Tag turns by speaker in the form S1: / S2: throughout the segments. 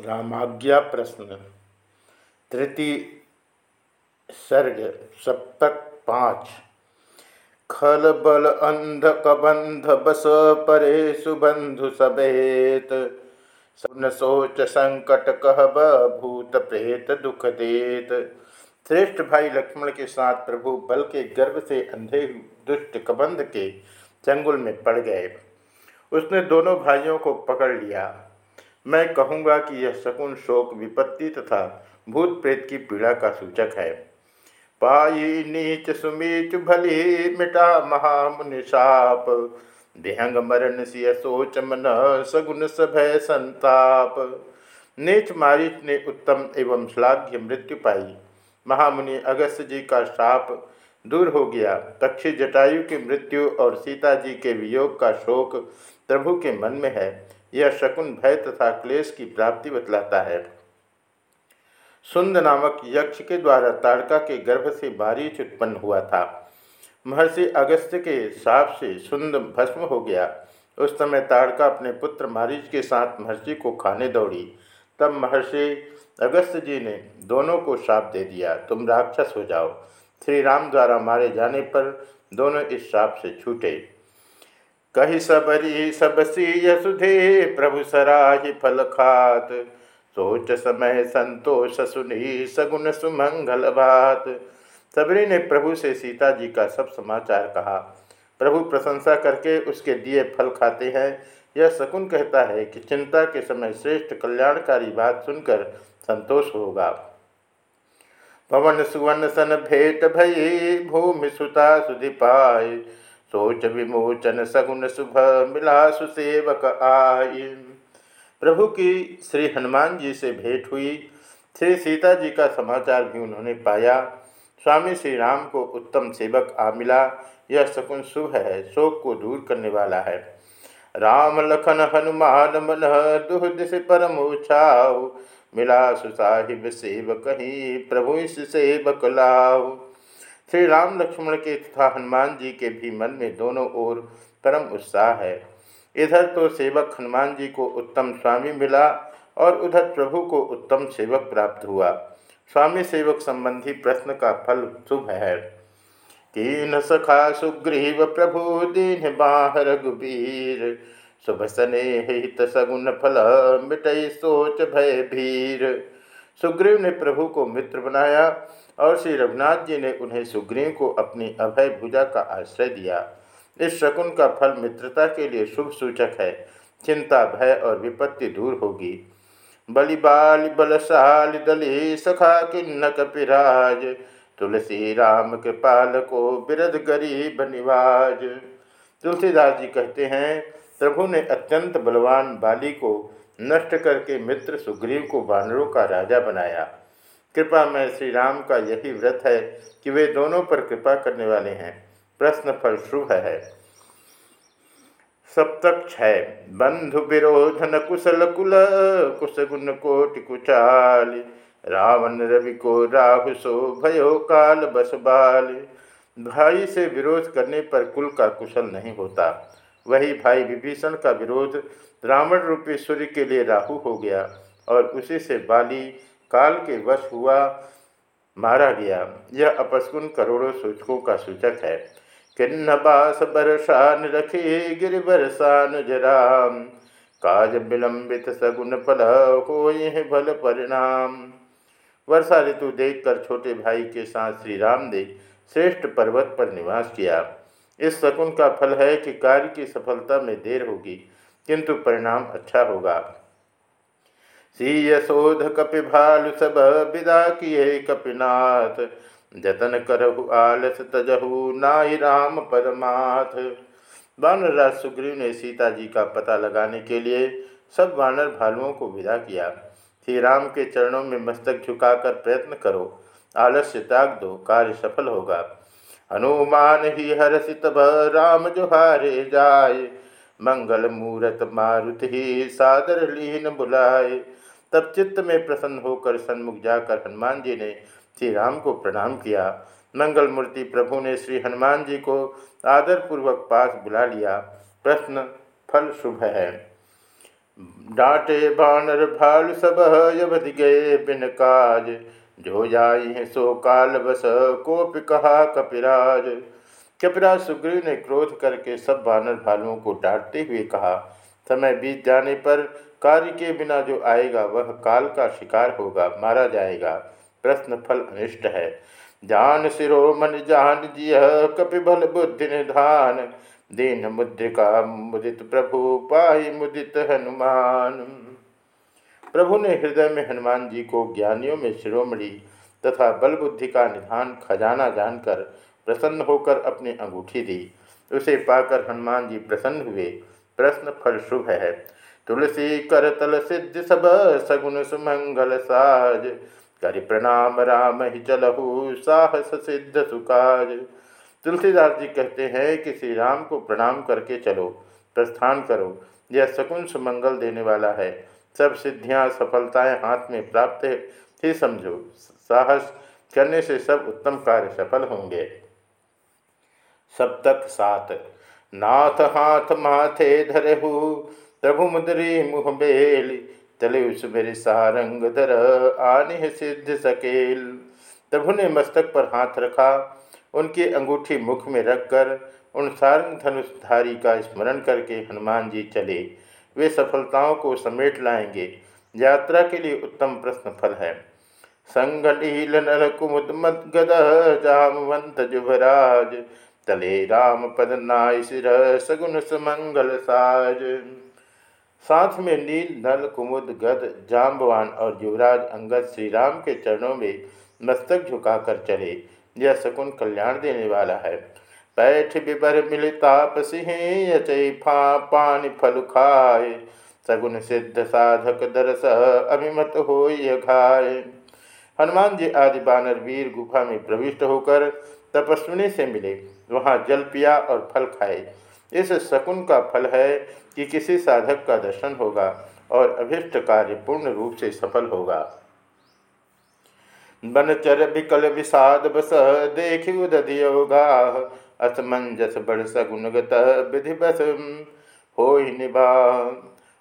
S1: रामाज्ञा प्रश्न। तृतीय सर्ग, सप्तक पाँच। खल बल अंध कबंध बस परे सुबंधु सभेत। सुन सोच संकट कह भूत प्रेत दुख देत। श्रेष्ठ भाई लक्ष्मण के साथ प्रभु बल के गर्भ से अंधे दुष्ट कबंध के चंगुल में पड़ गए। उसने दोनों भाइयों को पकड़ लिया। मैं कहूँगा कि यह शकुन शोक विपत्ति तथा भूत प्रेत की पीड़ा का सूचक है। पाई नीच सुमीच भली मिटा महामुनि साप। देहंग मरण सिय सोच मन सगुन सभय संताप। नीच मारिच ने उत्तम एवं श्लाघ्य मृत्यु पाई। महामुनि अगस्त जी का शाप दूर हो गया। तक्षी जटायु की मृत्यु और सीता जी के वियोग का शोक प्रभु के मन में है। यह शकुन भय तथा क्लेश की प्राप्ति बतलाता है। सुंद नामक यक्ष के द्वारा ताड़का के गर्भ से बारिश उत्पन्न हुआ था। महर्षि अगस्त के साप से सुंद भस्म हो गया। उस समय ताड़का अपने पुत्र मारीच के साथ महर्षि को खाने दौड़ी। तब महर्षि अगस्त जी ने दोनों को शाप दे दिया, तुम राक्षस हो जाओ। श्री राम द्वारा मारे जाने पर दोनों इस शाप से छूटे। कही सबरी सबसी यसुधे प्रभु सराहि फल खात। सोच समय संतोष सुनी सगुन सुमंगल बात। सबरी ने प्रभु से सीता जी का सब समाचार कहा। प्रभु प्रशंसा करके उसके दिए फल खाते हैं। यह शकुन कहता है कि चिंता के समय श्रेष्ठ कल्याणकारी बात सुनकर संतोष होगा। पवन सुवन सन भेंट भई, भूमि सुता सुधि पाए। सोच विमोचन सगुन शुभ मिला सुसेवक आई। प्रभु की श्री हनुमान जी से भेंट हुई। श्री सीता जी का समाचार भी उन्होंने पाया। स्वामी श्री राम को उत्तम सेवक आ मिला। यह शकुन शुभ है, शोक को दूर करने वाला है। राम लखन हनुमान मन दुह दिश परम उछाओ मिला सुसाहिब सेवक ही प्रभु इस सेवक लाओ श्री राम लक्ष्मण के तथा हनुमान जी के भी मन में दोनों ओर परम उत्साह है। इधर तो सेवक हनुमान जी को उत्तम स्वामी मिला और उधर प्रभु को उत्तम सेवक प्राप्त हुआ। स्वामी सेवक संबंधी प्रश्न का फल शुभ है। तीन सखा सुग्रीव प्रभु दीन बाह रघुबीर शुभ सने हित सगुन फल मिटई सोच भय भीर। सुग्रीव ने प्रभु को मित्र बनाया और श्री रघुनाथ जी ने उन्हें सुग्रीव को अपनी अभय भुजा का आश्रय दिया। इस शकुन का फल मित्रता के लिए शुभ सूचक है। चिंता, भय और विपत्ति दूर होगी। बलिबाल, बलशाल, दली, सखा किन्न कपिराज तुलसी, राम, कृपाल को बिरद गरीब निवाज। तुलसीदास जी कहते हैं, प्रभु ने अत्यंत बलवान बाली को नष्ट करके मित्र सुग्रीव को बानरों का राजा बनाया। कृपा में श्री राम का यही व्रत है कि वे दोनों पर कृपा करने वाले हैं। प्रश्न फल शुभ है। सप्तक छय बंधु विरोधन कुशल कुल कुशगुन कोटि कुचाल। रावण रवि को राहु सो, भयो काल बस बाल। भाई से विरोध करने पर कुल का कुशल नहीं होता। वही भाई विभीषण का विरोध रावण रूपी सूर्य के लिए राहु हो गया और उसी से बाली काल के वश हुआ मारा गया। यह अपस्कुन करोड़ों सूचकों का सूचक है। किन्न बास बरसान रखे गिर बरसान जराम। काज विलंबित सगुन फल हो भल परिणाम। वर्षा ऋतु देखकर छोटे भाई के साथ श्री राम ने श्रेष्ठ पर्वत पर निवास किया। इस शकुन का फल है कि कार्य की सफलता में देर होगी, किंतु परिणाम अच्छा होगा। सीय शोध कपि भालु सब, विदा किए कपिनाथ। जतन करहु आलस तजहु नाई राम परमाथ वानरराज सुग्रीव ने सीता जी का पता लगाने के लिए सब वानर भालुओं को विदा किया। श्री राम के चरणों में मस्तक झुकाकर प्रयत्न करो, आलस्य त्याग दो, कार्य सफल होगा। हनुमान ही हर्षित राम जोहारे जाए। मंगल मूरत मारुति ही सादर लीन बुलाए। तब चित्त में प्रसन्न होकर सन्मुख जाकर हनुमान जी ने श्री राम को प्रणाम किया। मंगल मूर्ति प्रभु ने श्री हनुमान जी को आदरपूर्वक पास बुला लिया। प्रश्न, फल शुभ है? डांटे बानर भाल सब यवधि गए बिन काज। जो जाई सो काल बस, कोप कहा कपिराज। कपिराज सुग्रीव ने क्रोध करके सब बानर भालुओं को डांटते हुए कहा, समय बीत जाने पर कार्य के बिना जो आएगा, वह काल का शिकार होगा, मारा जाएगा। प्रश्न फल अनिष्ट है। जान सिरो, मन जान जिय, कपिबल बुद्धि निधान। दीन मुद्रिका मुदित प्रभु पाई मुदित हनुमान। प्रभु ने हृदय में हनुमान जी को ज्ञानियों में शिरोमणि तथा बल बुद्धि का निधान खजाना जानकर प्रसन्न होकर अपनी अंगूठी दी। उसे पाकर हनुमान जी प्रसन्न हुए। प्रश्न फल शुभ है। तुलसी कर तल सिद्ध सब सगुन सुमंगल साज। कर प्रणाम राम, ही चलहु, साहस, सिद्ध सुकाज। तुलसीदास जी कहते हैं कि श्री राम को प्रणाम करके चलो, प्रस्थान करो। यह सकुन सुमंगल देने वाला है। सब सिद्धियाँ सफलताएँ हाथ में प्राप्त ही। समझो, साहस करने से सब उत्तम कार्य सफल होंगे। सप्तक सात, नाथ हाथ माथे धरहु प्रभु मुदरी मुह बेल चले उस मेरे सारंग धर आने सिद्ध सकेल। प्रभु ने मस्तक पर हाथ रखा, उनकी अंगूठी मुख में रखकर उन सारंग धनुषधारी का स्मरण करके हनुमान जी चले। वे सफलताओं को समेट लाएँगे। यात्रा के लिए उत्तम प्रश्न फल है। संगलील नल कुमुद मत गद जामवंत जुभराज, तले राम पद नाय सिर सगुन सुमंगल साज। साथ में नील नल कुमुद गद जाम्बवान और युवराज अंगद श्री राम के चरणों में मस्तक झुकाकर चले। यह सकुन कल्याण देने वाला है। पैठ बिबर मिलताप सिंह यचई फा पानी फल खाए। सगुन सिद्ध साधक दरस अभिमत हो घाय हनुमान जी आदि बानर वीर गुफा में प्रविष्ट होकर तपस्विनी से मिले। वहाँ जल पिया और फल खाए। इस शकुन का फल है कि किसी साधक का दर्शन होगा और अभिष्ट कार्य पूर्ण रूप से सफल होगा। बनचर विकल विषाद बस, देख उदयोगा असमंजस बढ़ सगुनगत विधि बस हो निभा।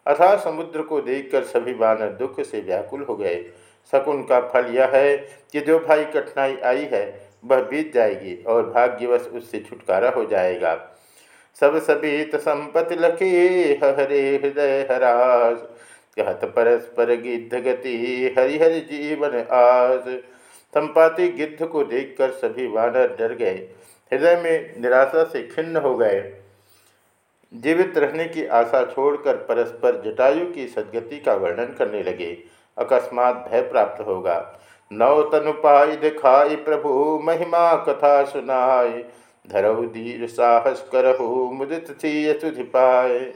S1: अथा समुद्र को देखकर सभी बानर दुख से व्याकुल हो गए। शकुन का फल यह है कि जो भाई कठिनाई आई है, वह बीत जाएगी और भाग्यवश उससे छुटकारा हो जाएगा। सब सभी संपत्ति लखी, हरे हृदय हरास कहत परस्पर गिद्ध गति, हरिहर जीवन आस संपाति गिद्ध को देखकर सभी वानर डर गए। हृदय में निराशा से खिन्न हो गए। जीवित रहने की आशा छोड़कर परस्पर जटायु की सदगति का वर्णन करने लगे। अकस्मात भय प्राप्त होगा। नव तनुपाई दिखाई प्रभु, महिमा कथा सुनाए धरऊ धीर साहस करहु, मुदित थी यशुधि पाए।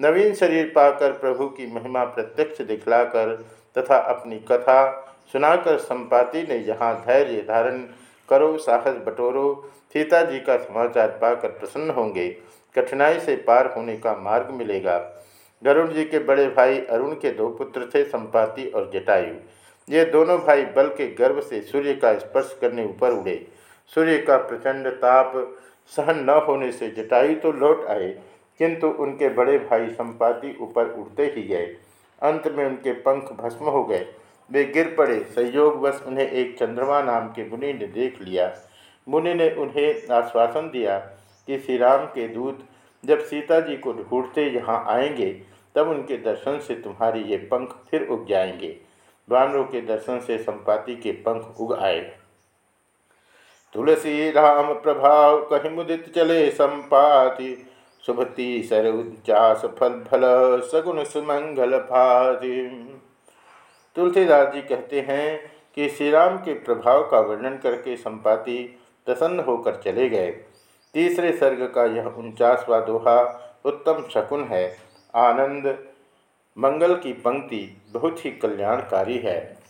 S1: नवीन शरीर पाकर प्रभु की महिमा प्रत्यक्ष दिखलाकर तथा अपनी कथा सुनाकर संपाति ने यहाँ धैर्य धारण करो, साहस बटोरो। सीता जी का समाचार पाकर प्रसन्न होंगे। कठिनाई से पार होने का मार्ग मिलेगा। गरुण जी के बड़े भाई अरुण के दो पुत्र थे, संपाति और जटायु ये दोनों भाई बल के गर्व से सूर्य का स्पर्श करने ऊपर उड़े। सूर्य का प्रचंड ताप सहन न होने से जटायु तो लौट आए, किंतु उनके बड़े भाई संपाति ऊपर उड़ते ही गए। अंत में उनके पंख भस्म हो गए। वे गिर पड़े। संयोगवश उन्हें एक चंद्रमा नाम के मुनि ने देख लिया। मुनि ने उन्हें आश्वासन दिया कि श्री राम के दूत जब सीता जी को ढूंढते यहाँ आएँगे, तब उनके दर्शन से तुम्हारी ये पंख फिर उग जाएँगे। वानरों के दर्शन से संपाति के पंख उग आए। तुलसी राम प्रभाव कहीं मुदित चले संपाति शुभती सर उच्चास फल फल सगुन सुमंगल भाति। तुलसीदास जी कहते हैं कि श्री राम के प्रभाव का वर्णन करके संपाति प्रसन्न होकर चले गए। तीसरे सर्ग का यह उनचासवा दोहा उत्तम शकुन है। आनंद, मंगल की पंक्ति बहुत ही कल्याणकारी है।